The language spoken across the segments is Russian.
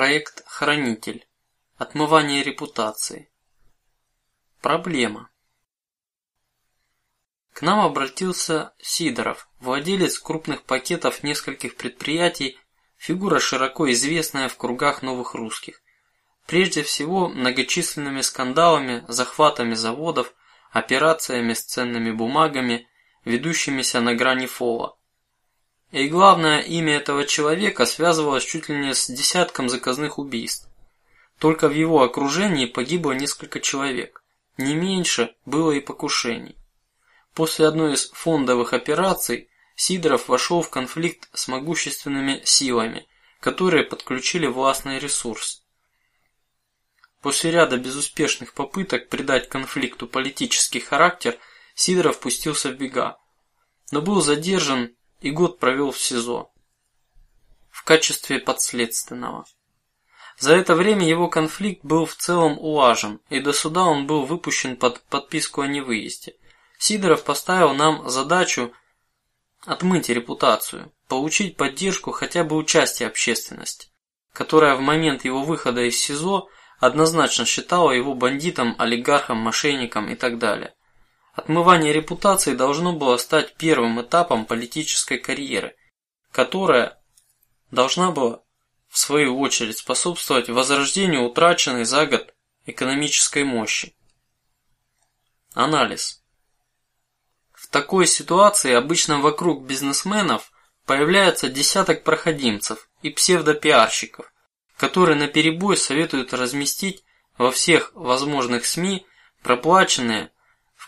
Проект Хранитель. Отмывание репутации. Проблема. К нам обратился Сидоров, владелец крупных пакетов нескольких предприятий, фигура широко известная в кругах новых русских. Прежде всего многочисленными скандалами, захватами заводов, операциями с ценными бумагами, ведущимися на грани фола. И главное, имя этого человека связывалось чуть ли не с десятком заказных убийств. Только в его окружении погибло несколько человек, не меньше было и покушений. После одной из фондовых операций Сидоров вошел в конфликт с могущественными силами, которые подключили властный ресурс. После ряда безуспешных попыток придать конфликту политический характер, Сидоров пустился в бега, но был задержан и год провел в СИЗО в качестве подследственного. За это время его конфликт был в целом улажен, и до суда он был выпущен под подписку о невыезде. Сидоров поставил нам задачу отмыть репутацию, получить поддержку хотя бы у части общественности, которая в момент его выхода из СИЗО однозначно считала его бандитом, олигархом, мошенником и так далее. Отмывание репутации должно было стать первым этапом политической карьеры, которая должна была в свою очередь способствовать возрождению утраченной за год экономической мощи. Анализ. В такой ситуации обычно вокруг бизнесменов появляется десяток проходимцев и псевдопиарщиков, которые на перебой советуют разместить во всех возможных СМИ проплаченные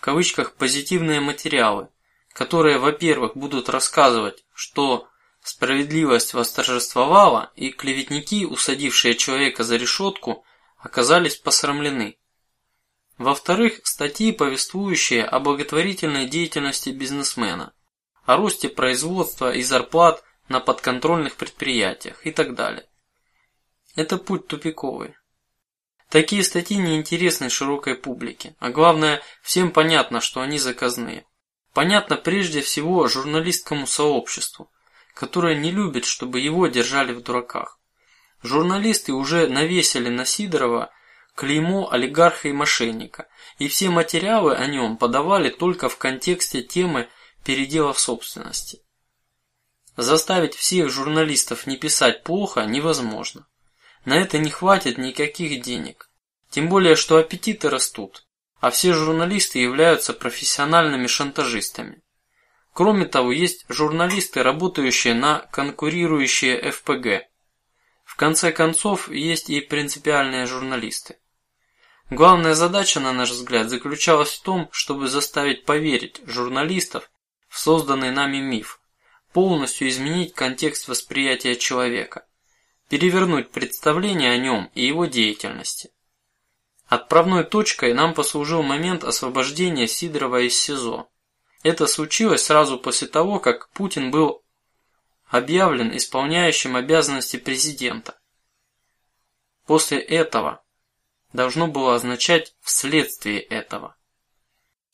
кавычках позитивные материалы, которые, во-первых, будут рассказывать, что справедливость восторжествовала и клеветники, усадившие человека за решетку, оказались посрамлены. Во-вторых, статьи, повествующие о благотворительной деятельности бизнесмена, о росте производства и зарплат на подконтрольных предприятиях и так далее. Это путь тупиковый. Такие статьи не интересны широкой публике, а главное, всем понятно, что они заказные. Понятно прежде всего журналистскому сообществу, которое не любит, чтобы его держали в дураках. Журналисты уже навесили на Сидорова клеймо олигарха и мошенника, и все материалы о нем подавали только в контексте темы передела в собственности. Заставить всех журналистов не писать плохо невозможно. На это не хватит никаких денег. Тем более, что аппетиты растут, а все журналисты являются профессиональными шантажистами. Кроме того, есть журналисты, работающие на конкурирующие ФПГ. В конце концов, есть и принципиальные журналисты. Главная задача, на наш взгляд, заключалась в том, чтобы заставить поверить журналистов в созданный нами миф, полностью изменить контекст восприятия человека перевернуть представление о нем и его деятельности. Отправной точкой нам послужил момент освобождения Сидорова из СИЗО. Это случилось сразу после того, как Путин был объявлен исполняющим обязанности президента. После этого должно было означать вследствие этого.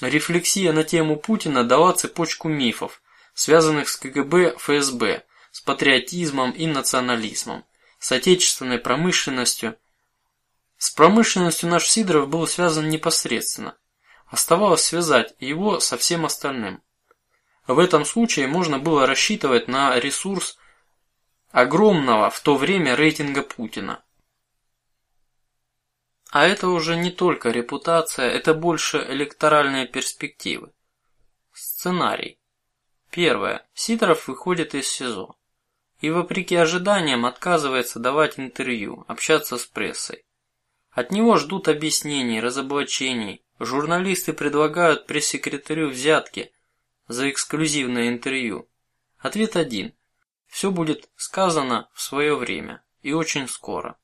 Рефлексия на тему Путина дала цепочку мифов, связанных с КГБ, ФСБ, с патриотизмом и национализмом с отечественной промышленностью. С промышленностью наш Сидоров был связан непосредственно. Оставалось связать его со всем остальным. В этом случае можно было рассчитывать на ресурс огромного в то время рейтинга Путина. А это уже не только репутация, это больше электоральные перспективы. Сценарий. Первое. Сидоров выходит из СИЗО и вопреки ожиданиям отказывается давать интервью, общаться с прессой. От него ждут объяснений, разоблачений. Журналисты предлагают пресс-секретарю взятки за эксклюзивное интервью. Ответ один: все будет сказано в свое время и очень скоро.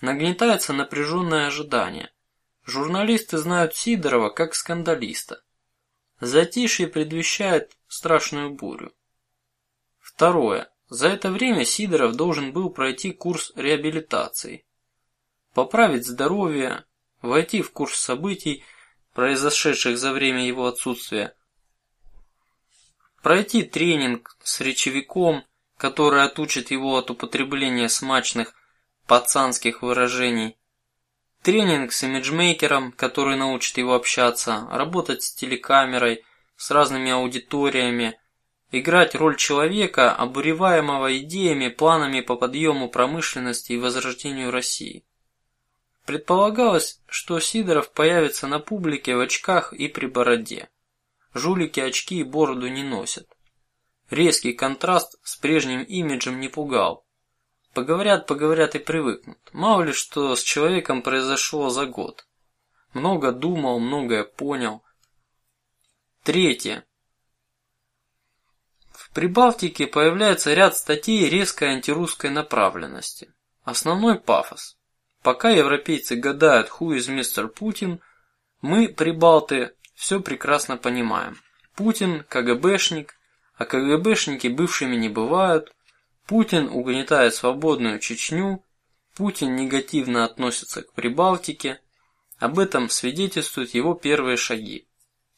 Нагнетается напряженное ожидание. Журналисты знают Сидорова как скандалиста. Затишье предвещает страшную бурю. Второе. За это время Сидоров должен был пройти курс реабилитации, поправить здоровье, войти в курс событий, произошедших за время его отсутствия, пройти тренинг с речевиком, который отучит его от употребления смачных пацанских выражений, тренинг с имиджмейкером, который научит его общаться, работать с телекамерой, с разными аудиториями, играть роль человека, обуреваемого идеями, планами по подъему промышленности и возрождению России. Предполагалось, что Сидоров появится на публике в очках и при бороде. Жулики очки и бороду не носят. Резкий контраст с прежним имиджем не пугал. Поговорят, поговорят и привыкнут. Мало ли что с человеком произошло за год. Много думал, многое понял. Третье. Прибалтике появляется ряд статей резкой антирусской направленности. Основной пафос. Пока европейцы гадают, ху из мистер Путин, мы прибалты все прекрасно понимаем. Путин КГБшник, а КГБшники бывшими не бывают. Путин угнетает свободную Чечню. Путин негативно относится к Прибалтике. Об этом свидетельствуют его первые шаги.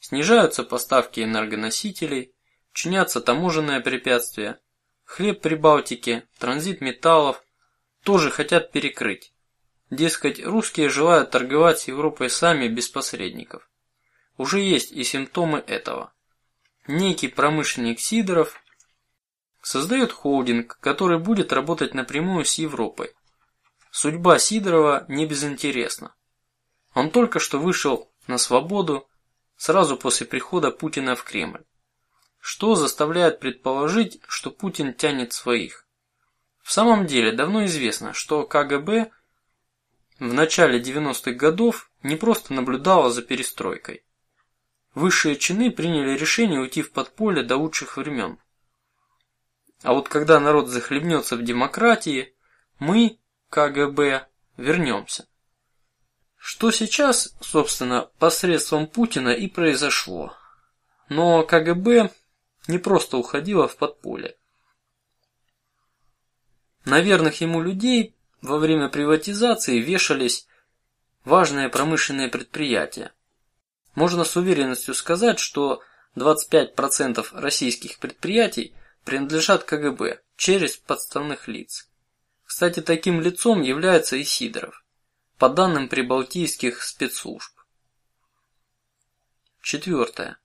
Снижаются поставки энергоносителей, чинятся таможенные препятствия. Хлеб Прибалтики, транзит металлов тоже хотят перекрыть. Дескать, русские желают торговать с Европой сами без посредников. Уже есть и симптомы этого. Некий промышленник Сидоров создает холдинг, который будет работать напрямую с Европой. Судьба Сидорова не безинтересна. Он только что вышел на свободу сразу после прихода Путина в Кремль. Что заставляет предположить, что Путин тянет своих? В самом деле давно известно, что КГБ в начале 90-х годов не просто наблюдала за перестройкой. Высшие чины приняли решение уйти в подполье до лучших времен. А вот когда народ захлебнется в демократии, мы, КГБ, вернемся. Что сейчас, собственно, посредством Путина и произошло. Но КГБ не просто уходило в подполье. На верных ему людей во время приватизации вешались важные промышленные предприятия. Можно с уверенностью сказать, что 25% российских предприятий принадлежат КГБ через подставных лиц. Кстати, таким лицом является и Сидоров, по данным прибалтийских спецслужб. Четвертое.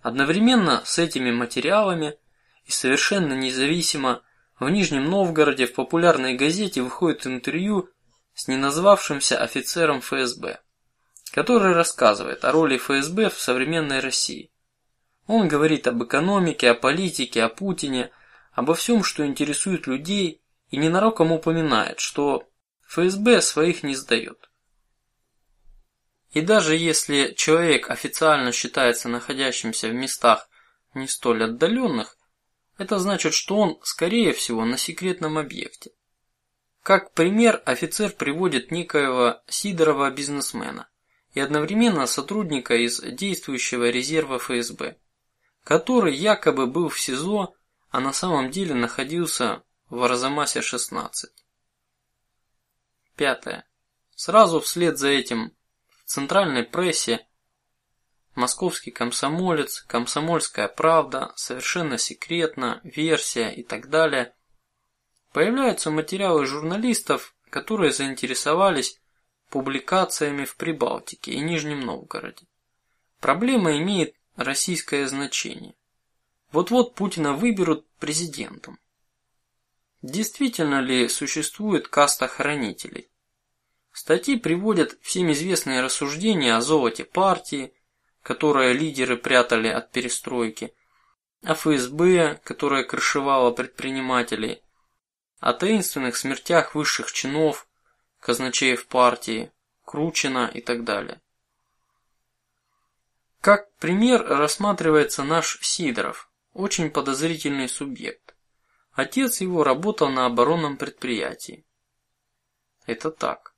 Одновременно с этими материалами и совершенно независимо в Нижнем Новгороде в популярной газете выходит интервью с неназвавшимся офицером ФСБ, который рассказывает о роли ФСБ в современной России. Он говорит об экономике, о политике, о Путине, обо всем, что интересует людей, и ненароком упоминает, что ФСБ своих не сдает. И даже если человек официально считается находящимся в местах не столь отдаленных, это значит, что он, скорее всего, на секретном объекте. Как пример, офицер приводит некоего Сидорова бизнесмена и одновременно сотрудника из действующего резерва ФСБ, который якобы был в СИЗО, а на самом деле находился в Арзамасе 16. Пятое. Сразу вслед за этим центральной прессе Московский комсомолец, Комсомольская правда, совершенно секретно, версия и так далее. Появляются материалы журналистов, которые заинтересовались публикациями в Прибалтике и Нижнем Новгороде. Проблема имеет российское значение. Вот-вот Путина выберут президентом. Действительно ли существует каста хранителей? Статьи приводят всем известные рассуждения о золоте партии, которое лидеры прятали от перестройки, о ФСБ, которое крышевало предпринимателей, о таинственных смертях высших чинов, казначеев партии, Кручина и так далее. Как пример рассматривается наш Сидоров, очень подозрительный субъект. Отец его работал на оборонном предприятии. Это так.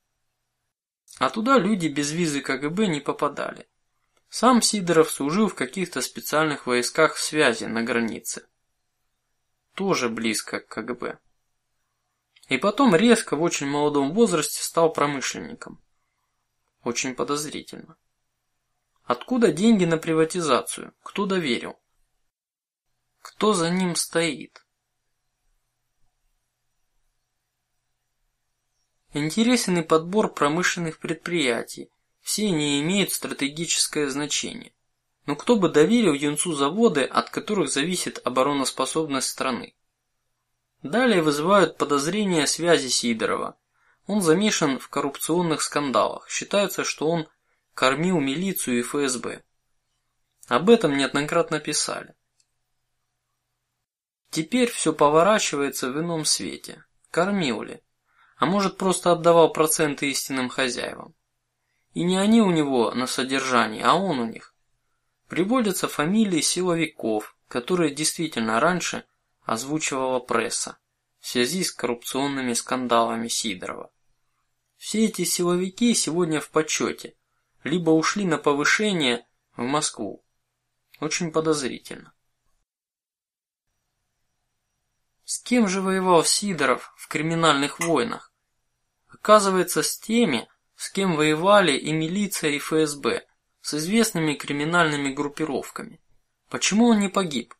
А туда люди без визы КГБ не попадали. Сам Сидоров служил в каких-то специальных войсках связи на границе. Тоже близко к КГБ. И потом резко в очень молодом возрасте стал промышленником. Очень подозрительно. Откуда деньги на приватизацию? Кто доверил? Кто за ним стоит? Интересен и подбор промышленных предприятий. Все они имеют стратегическое значение. Но кто бы доверил юнцу заводы, от которых зависит обороноспособность страны? Далее вызывают подозрения связи Сидорова. Он замешан в коррупционных скандалах. Считается, что он кормил милицию и ФСБ. Об этом неоднократно писали. Теперь все поворачивается в ином свете. Кормил ли? А может просто отдавал проценты истинным хозяевам? И не они у него на содержании, а он у них. Приводятся фамилии силовиков, которые действительно раньше озвучивала пресса в связи с коррупционными скандалами Сидорова. Все эти силовики сегодня в почете, либо ушли на повышение в Москву. Очень подозрительно. С кем же воевал Сидоров в криминальных войнах? Оказывается, с теми, с кем воевали и милиция, и ФСБ, с известными криминальными группировками. Почему он не погиб?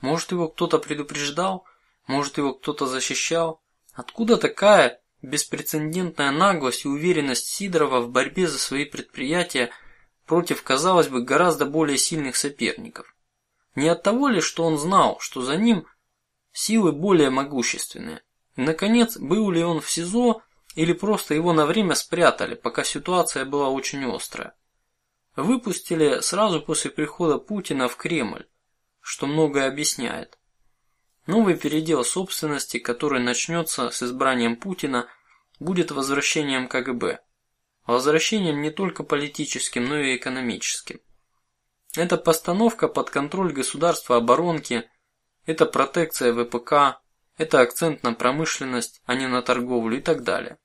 Может, его кто-то предупреждал, может, его кто-то защищал. Откуда такая беспрецедентная наглость и уверенность Сидорова в борьбе за свои предприятия против, казалось бы, гораздо более сильных соперников? Не от того ли, что он знал, что за ним силы более могущественные. И, наконец, был ли он в СИЗО или просто его на время спрятали, пока ситуация была очень острая. Выпустили сразу после прихода Путина в Кремль, что многое объясняет. Новый передел собственности, который начнется с избранием Путина, будет возвращением КГБ, возвращением не только политическим, но и экономическим. Это постановка под контроль государства оборонки это протекция ВПК, это акцент на промышленность, а не на торговлю и так далее.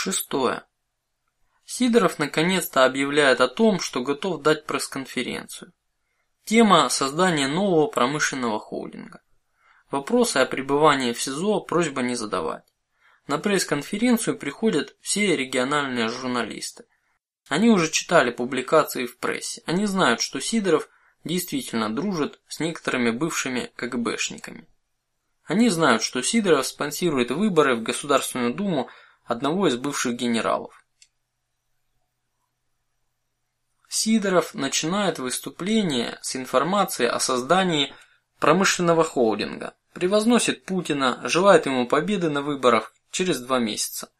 Шестое. Сидоров наконец-то объявляет о том, что готов дать пресс-конференцию. Тема создания нового промышленного холдинга. Вопросы о пребывании в СИЗО просьба не задавать. На пресс-конференцию приходят все региональные журналисты. Они уже читали публикации в прессе. Они знают, что Сидоров действительно дружит с некоторыми бывшими КГБшниками. Они знают, что Сидоров спонсирует выборы в Государственную Думу одного из бывших генералов. Сидоров начинает выступление с информации о создании промышленного холдинга, превозносит Путина, желает ему победы на выборах через два месяца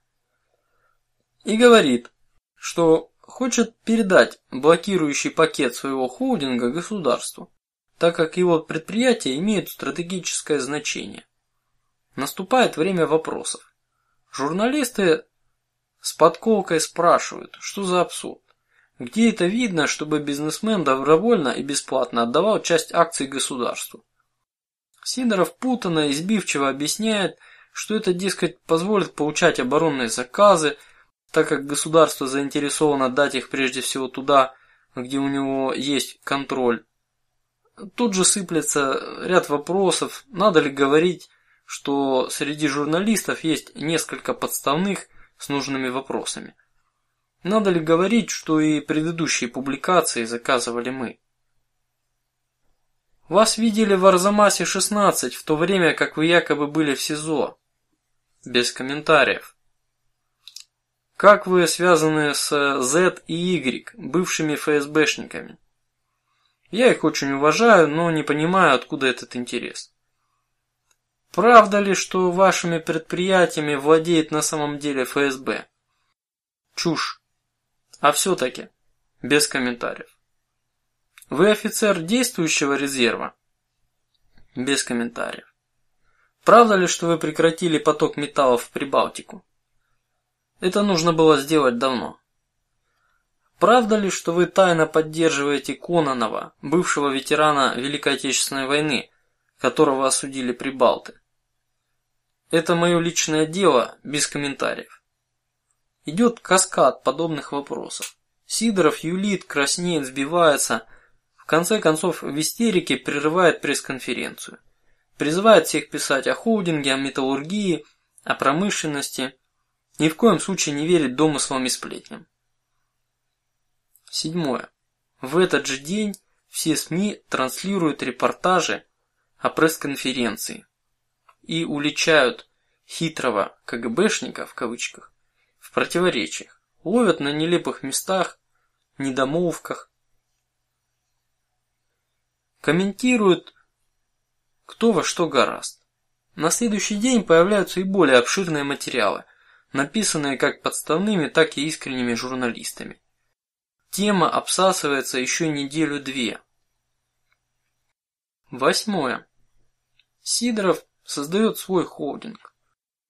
и говорит, что хочет передать блокирующий пакет своего холдинга государству, так как его предприятия имеют стратегическое значение. Наступает время вопросов. Журналисты с подколкой спрашивают, что за абсурд. Где это видно, чтобы бизнесмен добровольно и бесплатно отдавал часть акций государству? Сидоров путанно и избивчиво объясняет, что это, дескать, позволит получать оборонные заказы, так как государство заинтересовано дать их прежде всего туда, где у него есть контроль. Тут же сыплется ряд вопросов: надо ли говорить, что среди журналистов есть несколько подставных с нужными вопросами? Надо ли говорить, что и предыдущие публикации заказывали мы? Вас видели в Арзамасе 16 в то время, как вы якобы были в СИЗО. Без комментариев. Как вы связаны с Z и Y, бывшими ФСБшниками? Я их очень уважаю, но не понимаю, откуда этот интерес. Правда ли, что вашими предприятиями владеет на самом деле ФСБ? Чушь. А все-таки без комментариев. Вы офицер действующего резерва? Без комментариев. Правда ли, что вы прекратили поток металлов в Прибалтику? Это нужно было сделать давно. Правда ли, что вы тайно поддерживаете Кононова, бывшего ветерана Великой Отечественной войны, которого осудили прибалты? Это мое личное дело, без комментариев. Идет каскад подобных вопросов. Сидоров юлит, краснеет, сбивается, в конце концов в истерике прерывает пресс-конференцию, призывает всех писать о холдинге, о металлургии, о промышленности, ни в коем случае не верить домыслам и сплетням. Седьмое. В этот же день все СМИ транслируют репортажи о пресс-конференции и уличают хитрого КГБшника в кавычках в противоречиях, ловят на нелепых местах, недомолвках, комментируют кто во что гораст. На следующий день появляются и более обширные материалы, написанные как подставными, так и искренними журналистами. Тема обсасывается еще неделю-две. Восьмое. Сидоров создает свой холдинг.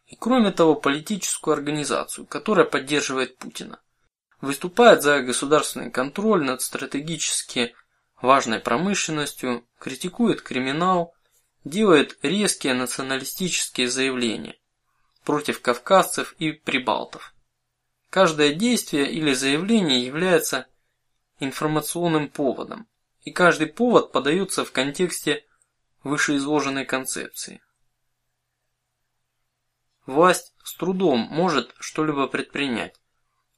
И кроме того, политическую организацию, которая поддерживает Путина, выступает за государственный контроль над стратегически важной промышленностью, критикует криминал, делает резкие националистические заявления против кавказцев и прибалтов. Каждое действие или заявление является информационным поводом, и каждый повод подается в контексте вышеизложенной концепции. Власть с трудом может что-либо предпринять,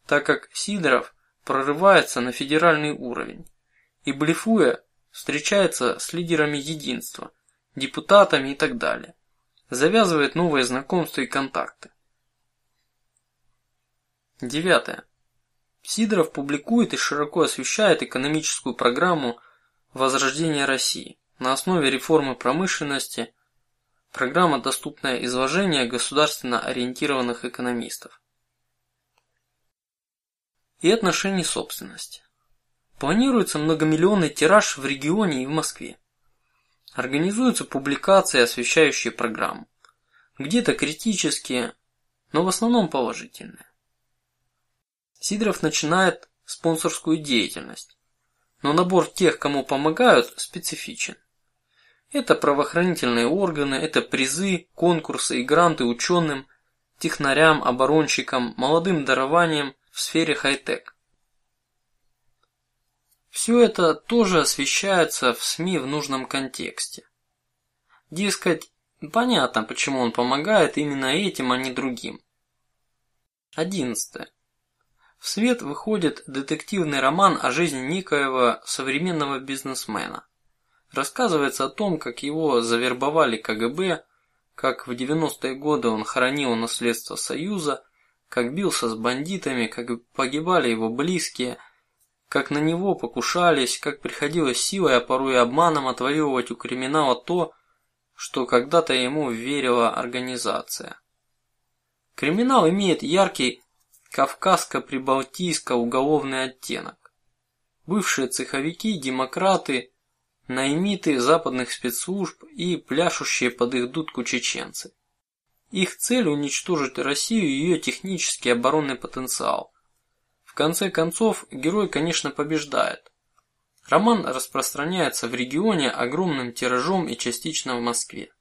так как Сидоров прорывается на федеральный уровень и блефуя встречается с лидерами единства, депутатами и так далее, завязывает новые знакомства и контакты. Девятое. Сидоров публикует и широко освещает экономическую программу возрождения России на основе реформы промышленности, Программа доступное изложение государственно ориентированных экономистов. И отношений собственности. Планируется многомиллионный тираж в регионе и в Москве. Организуются публикации, освещающие программу. Где-то критические, но в основном положительные. Сидоров начинает спонсорскую деятельность, но набор тех, кому помогают, специфичен. Это правоохранительные органы, это призы, конкурсы и гранты ученым, технарям, оборонщикам, молодым дарованием в сфере хай-тек. Все это тоже освещается в СМИ в нужном контексте. Дескать, понятно, почему он помогает именно этим, а не другим. Одиннадцатое. В свет выходит детективный роман о жизни некоего современного бизнесмена. Рассказывается о том, как его завербовали КГБ, как в 90-е годы он хранил наследство Союза, как бился с бандитами, как погибали его близкие, как на него покушались, как приходилось силой, а порой обманом отвоевывать у криминала то, что когда-то ему верила организация. Криминал имеет яркий кавказско-прибалтийско-уголовный оттенок. Бывшие цеховики, демократы, наймиты западных спецслужб и пляшущие под их дудку чеченцы. Их цель уничтожить Россию и ее технический оборонный потенциал. В конце концов, герой, конечно, побеждает. Роман распространяется в регионе огромным тиражом и частично в Москве.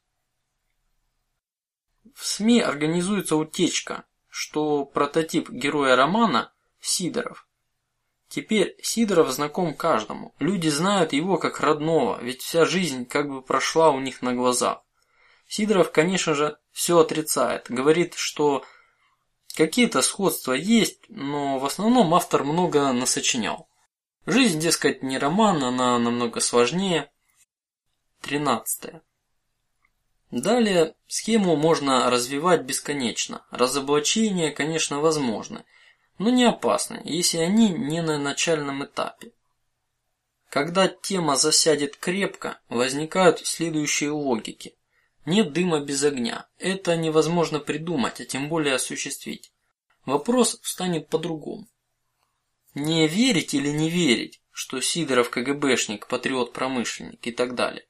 В СМИ организуется утечка, что прототип героя романа Сидоров Теперь Сидоров знаком каждому. Люди знают его как родного, ведь вся жизнь как бы прошла у них на глазах. Сидоров, конечно же, все отрицает, говорит, что какие-то сходства есть, но в основном автор много насочинял. Жизнь, дескать, не роман, она намного сложнее. Тринадцатое. Далее схему можно развивать бесконечно. Разоблачения, конечно, возможны но не опасны, если они не на начальном этапе. Когда тема засядет крепко, возникают следующие логики: нет дыма без огня. Это невозможно придумать, а тем более осуществить. Вопрос встанет по-другому. Не верить или не верить, что Сидоров КГБшник, патриот-промышленник и так далее,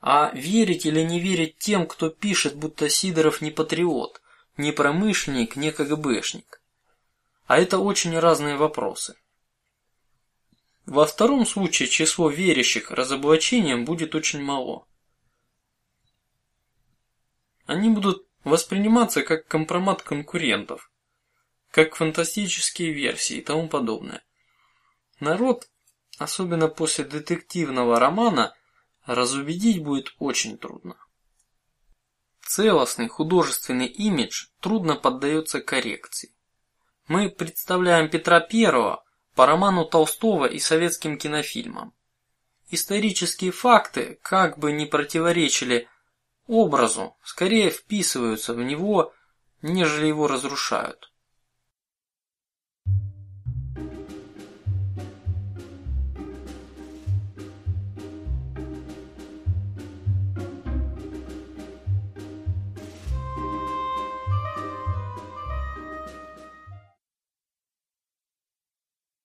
а верить или не верить тем, кто пишет, будто Сидоров не патриот, не промышленник, не КГБшник. А это очень разные вопросы. Во втором случае число верящих разоблачениям будет очень мало. Они будут восприниматься как компромат конкурентов, как фантастические версии и тому подобное. Народ, особенно после детективного романа, разубедить будет очень трудно. Целостный художественный имидж трудно поддается коррекции. Мы представляем Петра Первого по роману Толстого и советским кинофильмам. Исторические факты, как бы ни противоречили образу, скорее вписываются в него нежели его разрушают.